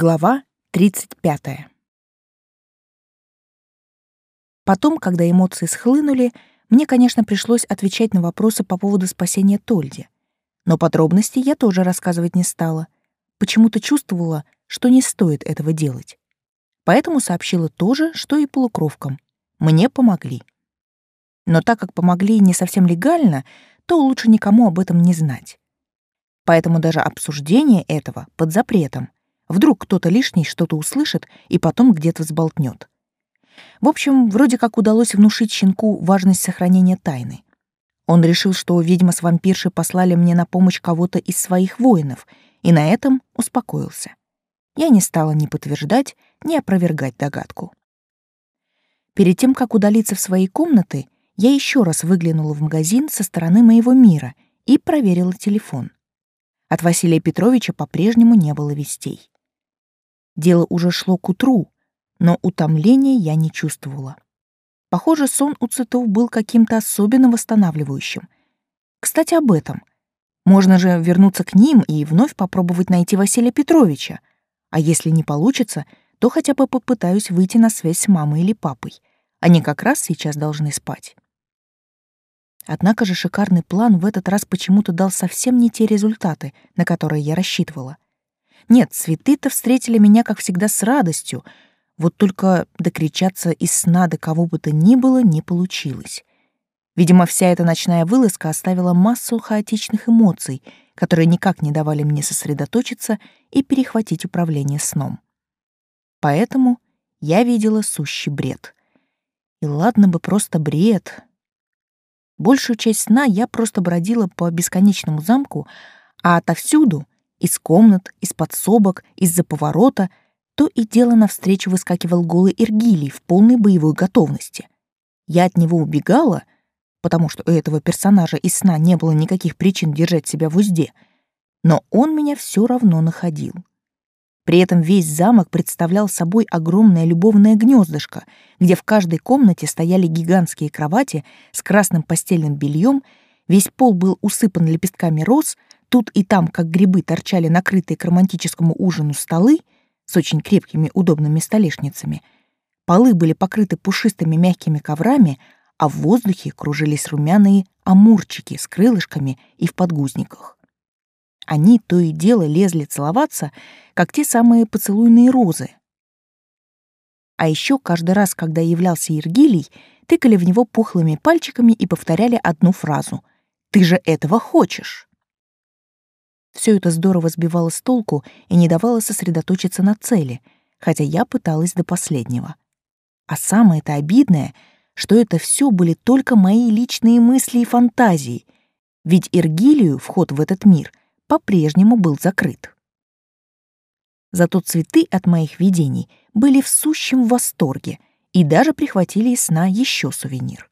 Глава 35. Потом, когда эмоции схлынули, мне, конечно, пришлось отвечать на вопросы по поводу спасения Тольди. Но подробностей я тоже рассказывать не стала. Почему-то чувствовала, что не стоит этого делать. Поэтому сообщила то же, что и полукровкам. Мне помогли. Но так как помогли не совсем легально, то лучше никому об этом не знать. Поэтому даже обсуждение этого под запретом — Вдруг кто-то лишний что-то услышит и потом где-то взболтнет. В общем, вроде как удалось внушить щенку важность сохранения тайны. Он решил, что ведьма с вампиршей послали мне на помощь кого-то из своих воинов, и на этом успокоился. Я не стала ни подтверждать, ни опровергать догадку. Перед тем, как удалиться в свои комнаты, я еще раз выглянула в магазин со стороны моего мира и проверила телефон. От Василия Петровича по-прежнему не было вестей. Дело уже шло к утру, но утомления я не чувствовала. Похоже, сон у цветов был каким-то особенно восстанавливающим. Кстати, об этом. Можно же вернуться к ним и вновь попробовать найти Василия Петровича. А если не получится, то хотя бы попытаюсь выйти на связь с мамой или папой. Они как раз сейчас должны спать. Однако же шикарный план в этот раз почему-то дал совсем не те результаты, на которые я рассчитывала — нет, цветы-то встретили меня, как всегда, с радостью. Вот только докричаться из сна до кого бы то ни было не получилось. Видимо, вся эта ночная вылазка оставила массу хаотичных эмоций, которые никак не давали мне сосредоточиться и перехватить управление сном. Поэтому я видела сущий бред. И ладно бы просто бред. Большую часть сна я просто бродила по бесконечному замку, а отовсюду — из комнат, из подсобок, из-за поворота то и дело навстречу выскакивал голый Иргилий в полной боевой готовности. Я от него убегала, потому что у этого персонажа из сна не было никаких причин держать себя в узде, но он меня все равно находил. При этом весь замок представлял собой огромное любовное гнездышко, где в каждой комнате стояли гигантские кровати с красным постельным бельем, весь пол был усыпан лепестками роз — Тут и там, как грибы, торчали накрытые к романтическому ужину столы с очень крепкими удобными столешницами. Полы были покрыты пушистыми мягкими коврами, а в воздухе кружились румяные амурчики с крылышками и в подгузниках. Они то и дело лезли целоваться, как те самые поцелуйные розы. А еще каждый раз, когда являлся Ергилий, тыкали в него пухлыми пальчиками и повторяли одну фразу «Ты же этого хочешь!» Все это здорово сбивало с толку и не давало сосредоточиться на цели, хотя я пыталась до последнего. А самое-то обидное, что это все были только мои личные мысли и фантазии, ведь Иргилию вход в этот мир по-прежнему был закрыт. Зато цветы от моих видений были в сущем восторге и даже прихватили из сна еще сувенир.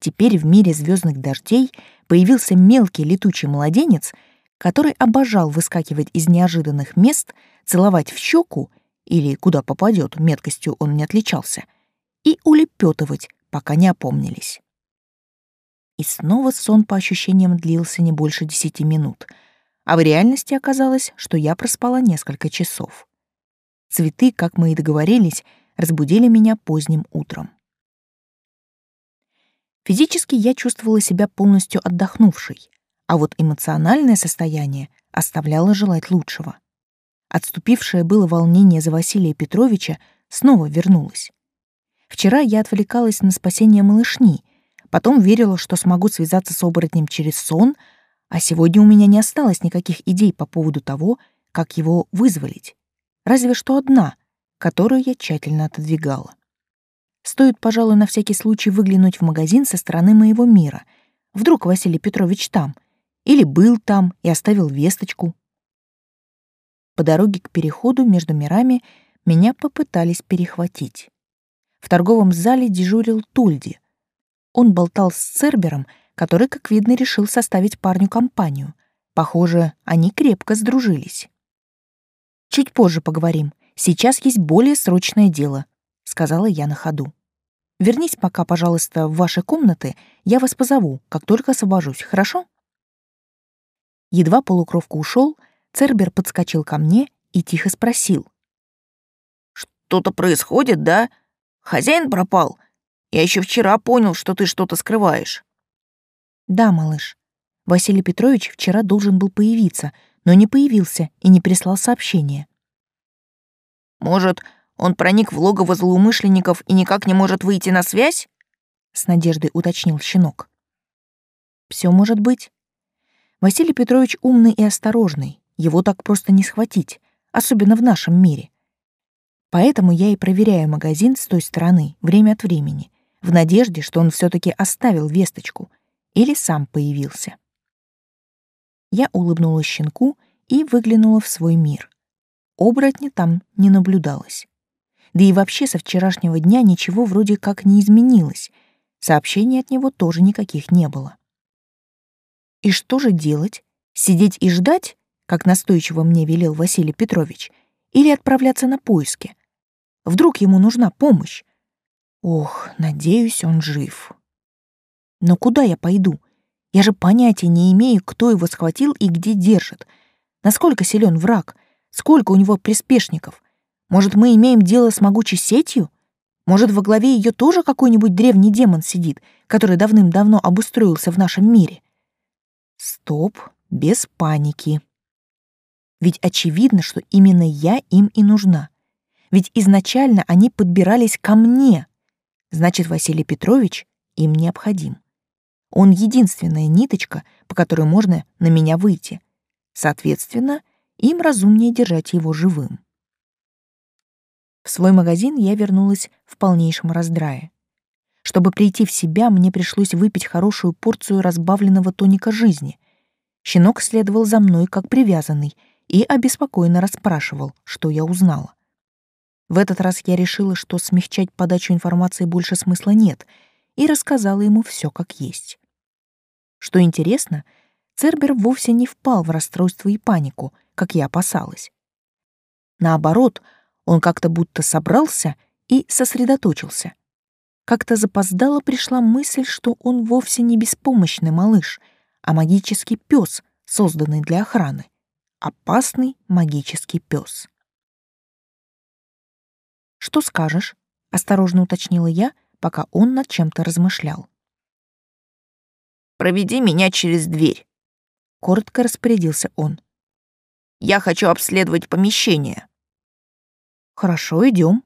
Теперь в мире звездных дождей появился мелкий летучий младенец — который обожал выскакивать из неожиданных мест, целовать в щеку, или куда попадет, меткостью он не отличался, и улепетывать, пока не опомнились. И снова сон по ощущениям длился не больше десяти минут, а в реальности оказалось, что я проспала несколько часов. Цветы, как мы и договорились, разбудили меня поздним утром. Физически я чувствовала себя полностью отдохнувшей, а вот эмоциональное состояние оставляло желать лучшего. Отступившее было волнение за Василия Петровича снова вернулось. Вчера я отвлекалась на спасение малышни, потом верила, что смогу связаться с оборотнем через сон, а сегодня у меня не осталось никаких идей по поводу того, как его вызволить. Разве что одна, которую я тщательно отодвигала. Стоит, пожалуй, на всякий случай выглянуть в магазин со стороны моего мира. Вдруг Василий Петрович там — или был там и оставил весточку. По дороге к переходу между мирами меня попытались перехватить. В торговом зале дежурил Тульди. Он болтал с Цербером, который, как видно, решил составить парню компанию. Похоже, они крепко сдружились. «Чуть позже поговорим. Сейчас есть более срочное дело», — сказала я на ходу. «Вернись пока, пожалуйста, в ваши комнаты, я вас позову, как только освобожусь, хорошо?» Едва полукровка ушел, Цербер подскочил ко мне и тихо спросил. «Что-то происходит, да? Хозяин пропал? Я еще вчера понял, что ты что-то скрываешь». «Да, малыш. Василий Петрович вчера должен был появиться, но не появился и не прислал сообщение». «Может, он проник в логово злоумышленников и никак не может выйти на связь?» — с надеждой уточнил щенок. Все может быть. Василий Петрович умный и осторожный, его так просто не схватить, особенно в нашем мире. Поэтому я и проверяю магазин с той стороны время от времени, в надежде, что он все таки оставил весточку или сам появился. Я улыбнулась щенку и выглянула в свой мир. Оборотня там не наблюдалось. Да и вообще со вчерашнего дня ничего вроде как не изменилось. Сообщений от него тоже никаких не было. И что же делать? Сидеть и ждать, как настойчиво мне велел Василий Петрович, или отправляться на поиски? Вдруг ему нужна помощь? Ох, надеюсь, он жив. Но куда я пойду? Я же понятия не имею, кто его схватил и где держит. Насколько силен враг? Сколько у него приспешников? Может, мы имеем дело с могучей сетью? Может, во главе ее тоже какой-нибудь древний демон сидит, который давным-давно обустроился в нашем мире? Стоп, без паники. Ведь очевидно, что именно я им и нужна. Ведь изначально они подбирались ко мне. Значит, Василий Петрович им необходим. Он единственная ниточка, по которой можно на меня выйти. Соответственно, им разумнее держать его живым. В свой магазин я вернулась в полнейшем раздрае. Чтобы прийти в себя, мне пришлось выпить хорошую порцию разбавленного тоника жизни. Щенок следовал за мной как привязанный и обеспокоенно расспрашивал, что я узнала. В этот раз я решила, что смягчать подачу информации больше смысла нет, и рассказала ему все как есть. Что интересно, Цербер вовсе не впал в расстройство и панику, как я опасалась. Наоборот, он как-то будто собрался и сосредоточился — как-то запоздало пришла мысль, что он вовсе не беспомощный малыш, а магический пес, созданный для охраны. Опасный магический пес. «Что скажешь?» — осторожно уточнила я, пока он над чем-то размышлял. «Проведи меня через дверь», — коротко распорядился он. «Я хочу обследовать помещение». «Хорошо, идем.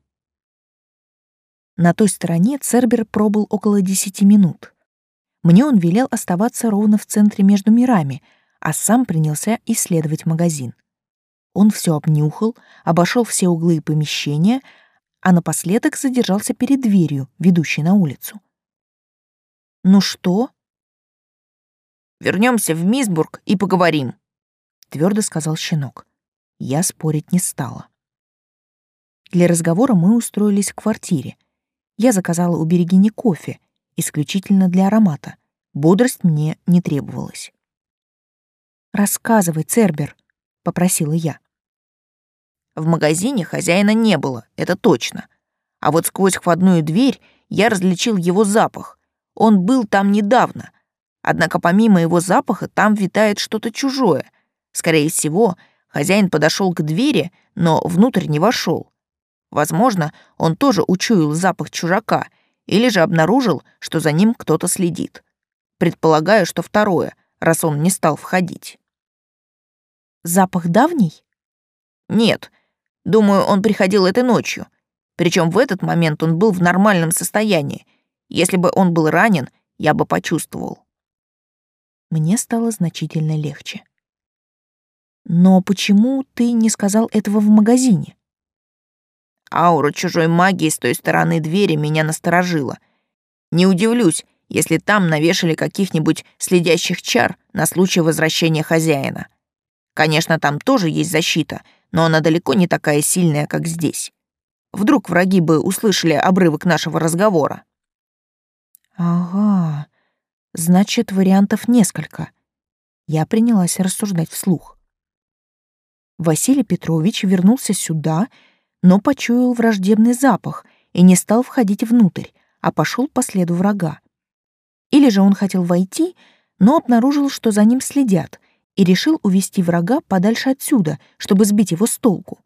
На той стороне Цербер пробыл около десяти минут. Мне он велел оставаться ровно в центре между мирами, а сам принялся исследовать магазин. Он все обнюхал, обошел все углы помещения, а напоследок задержался перед дверью, ведущей на улицу. «Ну что?» Вернемся в Мисбург и поговорим», — твердо сказал щенок. Я спорить не стала. Для разговора мы устроились в квартире — я заказала у Берегини кофе, исключительно для аромата. Бодрость мне не требовалась. «Рассказывай, Цербер», — попросила я. В магазине хозяина не было, это точно. А вот сквозь входную дверь я различил его запах. Он был там недавно. Однако помимо его запаха там витает что-то чужое. Скорее всего, хозяин подошел к двери, но внутрь не вошел. Возможно, он тоже учуял запах чужака или же обнаружил, что за ним кто-то следит. Предполагаю, что второе, раз он не стал входить. Запах давний? Нет. Думаю, он приходил этой ночью. Причем в этот момент он был в нормальном состоянии. Если бы он был ранен, я бы почувствовал. Мне стало значительно легче. Но почему ты не сказал этого в магазине? Аура чужой магии с той стороны двери меня насторожила. Не удивлюсь, если там навешали каких-нибудь следящих чар на случай возвращения хозяина. Конечно, там тоже есть защита, но она далеко не такая сильная, как здесь. Вдруг враги бы услышали обрывок нашего разговора. Ага, значит, вариантов несколько. Я принялась рассуждать вслух. Василий Петрович вернулся сюда но почуял враждебный запах и не стал входить внутрь, а пошел по следу врага. Или же он хотел войти, но обнаружил, что за ним следят, и решил увести врага подальше отсюда, чтобы сбить его с толку.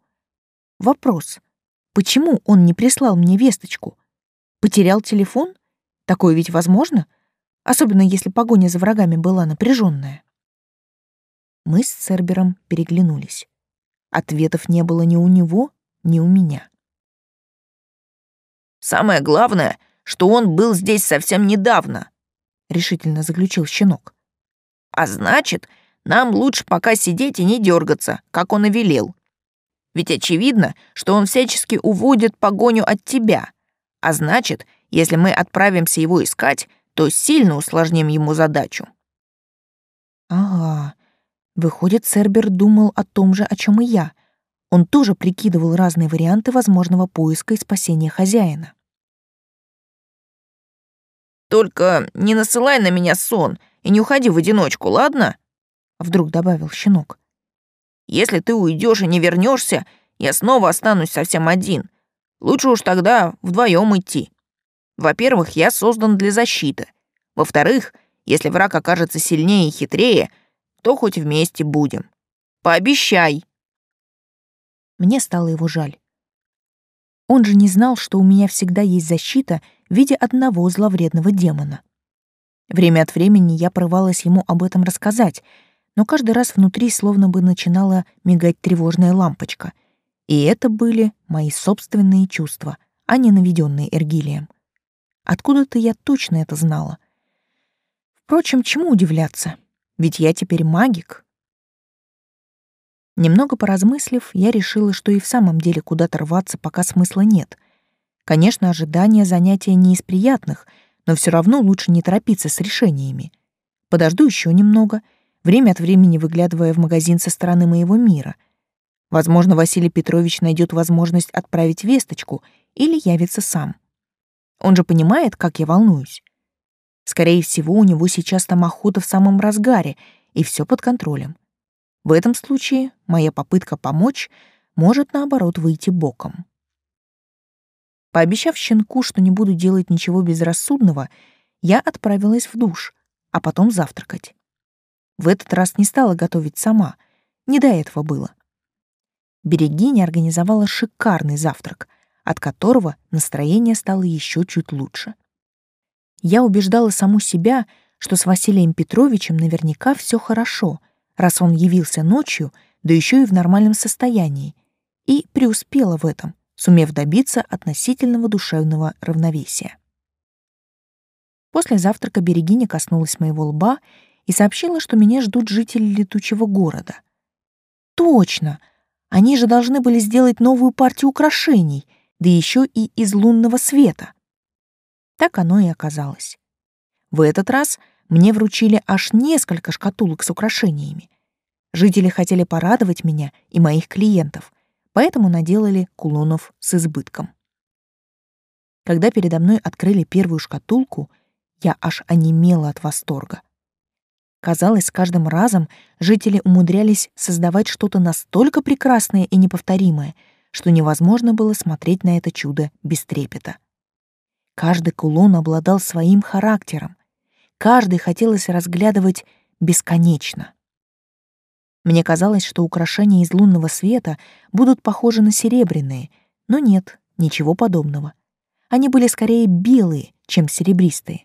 Вопрос. Почему он не прислал мне весточку? Потерял телефон? Такое ведь возможно? Особенно если погоня за врагами была напряженная. Мы с Цербером переглянулись. Ответов не было ни у него, ни у меня. «Самое главное, что он был здесь совсем недавно», — решительно заключил щенок. «А значит, нам лучше пока сидеть и не дергаться, как он и велел. Ведь очевидно, что он всячески уводит погоню от тебя. А значит, если мы отправимся его искать, то сильно усложним ему задачу». «Ага, выходит, Цербер думал о том же, о чем и я. Он тоже прикидывал разные варианты возможного поиска и спасения хозяина. Только не насылай на меня сон и не уходи в одиночку, ладно?» Вдруг добавил щенок. «Если ты уйдешь и не вернешься, я снова останусь совсем один. Лучше уж тогда вдвоем идти. Во-первых, я создан для защиты. Во-вторых, если враг окажется сильнее и хитрее, то хоть вместе будем. Пообещай!» Мне стало его жаль. Он же не знал, что у меня всегда есть защита в виде одного зловредного демона. Время от времени я прорывалась ему об этом рассказать, но каждый раз внутри словно бы начинала мигать тревожная лампочка. И это были мои собственные чувства, а не наведенные Эргилием. Откуда-то я точно это знала. Впрочем, чему удивляться? Ведь я теперь магик, Немного поразмыслив, я решила, что и в самом деле куда-то рваться пока смысла нет. Конечно, ожидание занятия не из приятных, но все равно лучше не торопиться с решениями. Подожду еще немного, время от времени выглядывая в магазин со стороны моего мира. Возможно, Василий Петрович найдет возможность отправить весточку или явится сам. Он же понимает, как я волнуюсь. Скорее всего, у него сейчас там охота в самом разгаре, и все под контролем. В этом случае моя попытка помочь может, наоборот, выйти боком. Пообещав щенку, что не буду делать ничего безрассудного, я отправилась в душ, а потом завтракать. В этот раз не стала готовить сама, не до этого было. Берегиня организовала шикарный завтрак, от которого настроение стало еще чуть лучше. Я убеждала саму себя, что с Василием Петровичем наверняка все хорошо — раз он явился ночью, да еще и в нормальном состоянии, и преуспела в этом, сумев добиться относительного душевного равновесия. После завтрака Берегиня коснулась моего лба и сообщила, что меня ждут жители летучего города. Точно! Они же должны были сделать новую партию украшений, да еще и из лунного света. Так оно и оказалось. В этот раз — мне вручили аж несколько шкатулок с украшениями. Жители хотели порадовать меня и моих клиентов, поэтому наделали кулонов с избытком. Когда передо мной открыли первую шкатулку, я аж онемела от восторга. Казалось, с каждым разом жители умудрялись создавать что-то настолько прекрасное и неповторимое, что невозможно было смотреть на это чудо без трепета. Каждый кулон обладал своим характером, каждый хотелось разглядывать бесконечно. Мне казалось, что украшения из лунного света будут похожи на серебряные, но нет, ничего подобного. Они были скорее белые, чем серебристые,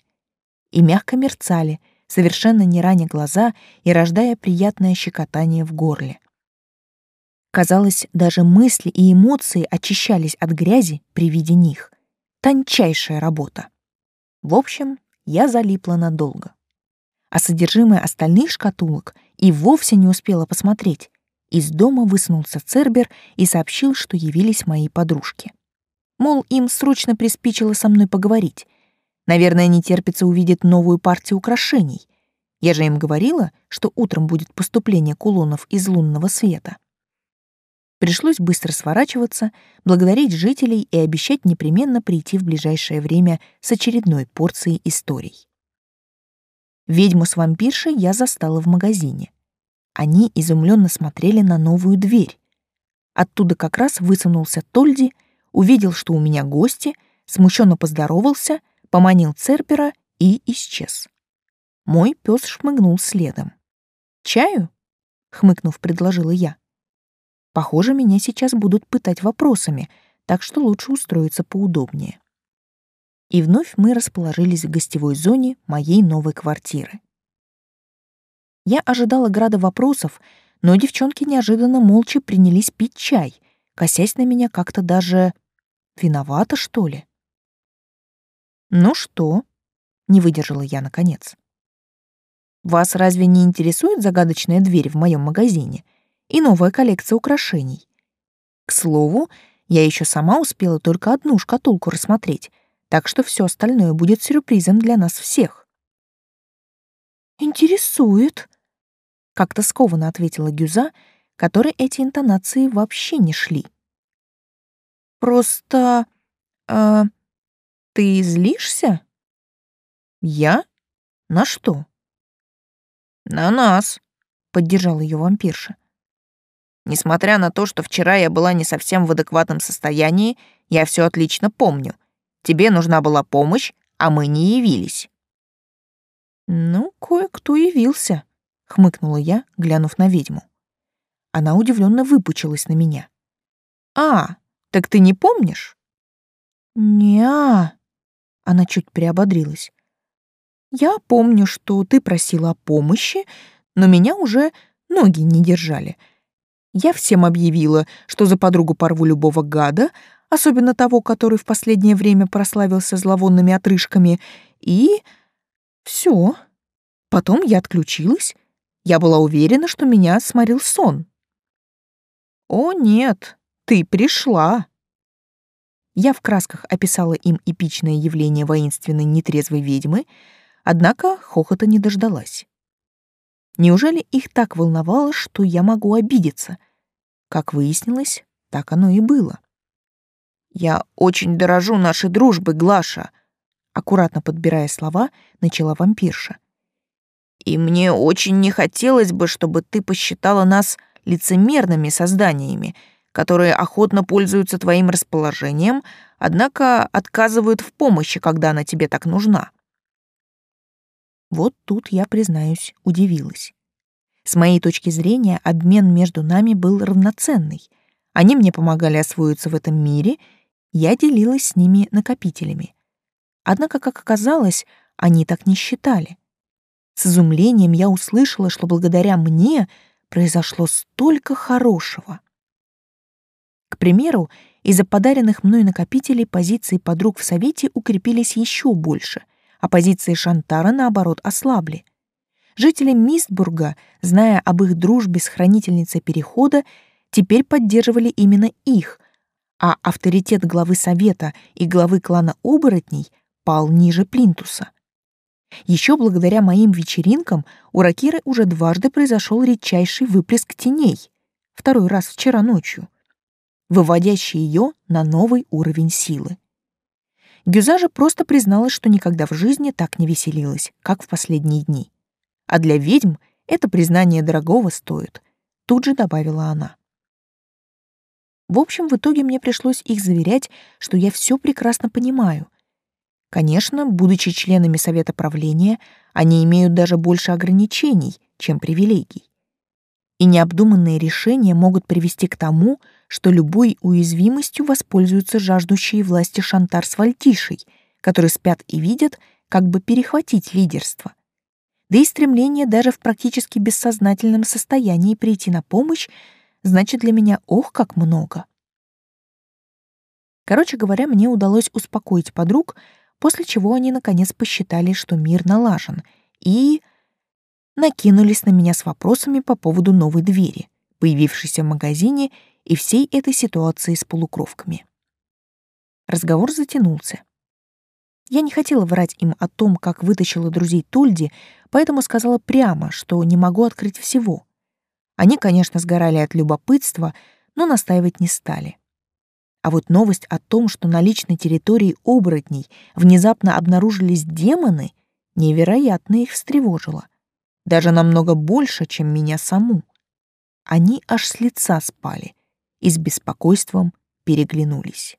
и мягко мерцали, совершенно не раня глаза и рождая приятное щекотание в горле. Казалось, даже мысли и эмоции очищались от грязи при виде них. Тончайшая работа. В общем, я залипла надолго. А содержимое остальных шкатулок и вовсе не успела посмотреть. Из дома высунулся Цербер и сообщил, что явились мои подружки. Мол, им срочно приспичило со мной поговорить. Наверное, не терпится увидеть новую партию украшений. Я же им говорила, что утром будет поступление кулонов из лунного света. Пришлось быстро сворачиваться, благодарить жителей и обещать непременно прийти в ближайшее время с очередной порцией историй. Ведьму с вампиршей я застала в магазине. Они изумленно смотрели на новую дверь. Оттуда как раз высунулся Тольди, увидел, что у меня гости, смущенно поздоровался, поманил Церпера и исчез. Мой пес шмыгнул следом. «Чаю?» — хмыкнув, предложила я. «Похоже, меня сейчас будут пытать вопросами, так что лучше устроиться поудобнее». И вновь мы расположились в гостевой зоне моей новой квартиры. Я ожидала града вопросов, но девчонки неожиданно молча принялись пить чай, косясь на меня как-то даже виновата, что ли. «Ну что?» — не выдержала я наконец. «Вас разве не интересует загадочная дверь в моем магазине и новая коллекция украшений? К слову, я еще сама успела только одну шкатулку рассмотреть, так что все остальное будет сюрпризом для нас всех». «Интересует», — как-то скованно ответила Гюза, которой эти интонации вообще не шли. «Просто... Э, ты злишься?» «Я? На что?» «На нас», — поддержал ее вампирша. «Несмотря на то, что вчера я была не совсем в адекватном состоянии, я все отлично помню. Тебе нужна была помощь, а мы не явились». «Ну, кое-кто явился», — хмыкнула я, глянув на ведьму. Она удивленно выпучилась на меня. «А, так ты не помнишь?» «Не-а», она чуть приободрилась. «Я помню, что ты просила о помощи, но меня уже ноги не держали. Я всем объявила, что за подругу порву любого гада, особенно того, который в последнее время прославился зловонными отрыжками, и... все. Потом я отключилась. Я была уверена, что меня сморил сон. «О, нет, ты пришла!» Я в красках описала им эпичное явление воинственной нетрезвой ведьмы, однако хохота не дождалась. Неужели их так волновало, что я могу обидеться? Как выяснилось, так оно и было. «Я очень дорожу нашей дружбой, Глаша», — аккуратно подбирая слова, начала вампирша. «И мне очень не хотелось бы, чтобы ты посчитала нас лицемерными созданиями, которые охотно пользуются твоим расположением, однако отказывают в помощи, когда она тебе так нужна. Вот тут я, признаюсь, удивилась. С моей точки зрения, обмен между нами был равноценный. Они мне помогали освоиться в этом мире, я делилась с ними накопителями. Однако, как оказалось, они так не считали. С изумлением я услышала, что благодаря мне произошло столько хорошего. К примеру, из-за подаренных мной накопителей позиции подруг в Совете укрепились еще больше, а позиции Шантара, наоборот, ослабли. Жители Мистбурга, зная об их дружбе с хранительницей Перехода, теперь поддерживали именно их, а авторитет главы Совета и главы клана оборотней пал ниже Плинтуса. Еще благодаря моим вечеринкам у Ракиры уже дважды произошел редчайший выплеск теней, второй раз вчера ночью — выводящий ее на новый уровень силы. Гюза же просто призналась, что никогда в жизни так не веселилась, как в последние дни. А для ведьм это признание дорогого стоит, тут же добавила она. В общем, в итоге мне пришлось их заверять, что я все прекрасно понимаю. Конечно, будучи членами совета правления, они имеют даже больше ограничений, чем привилегий. И необдуманные решения могут привести к тому, что любой уязвимостью воспользуются жаждущие власти Шантар с Вальтишей, которые спят и видят, как бы перехватить лидерство. Да и стремление даже в практически бессознательном состоянии прийти на помощь значит для меня ох, как много. Короче говоря, мне удалось успокоить подруг, после чего они наконец посчитали, что мир налажен, и накинулись на меня с вопросами по поводу новой двери, появившейся в магазине и всей этой ситуации с полукровками. Разговор затянулся. Я не хотела врать им о том, как вытащила друзей Тульди, поэтому сказала прямо, что не могу открыть всего. Они, конечно, сгорали от любопытства, но настаивать не стали. А вот новость о том, что на личной территории оборотней внезапно обнаружились демоны, невероятно их встревожила. Даже намного больше, чем меня саму. Они аж с лица спали, и с беспокойством переглянулись.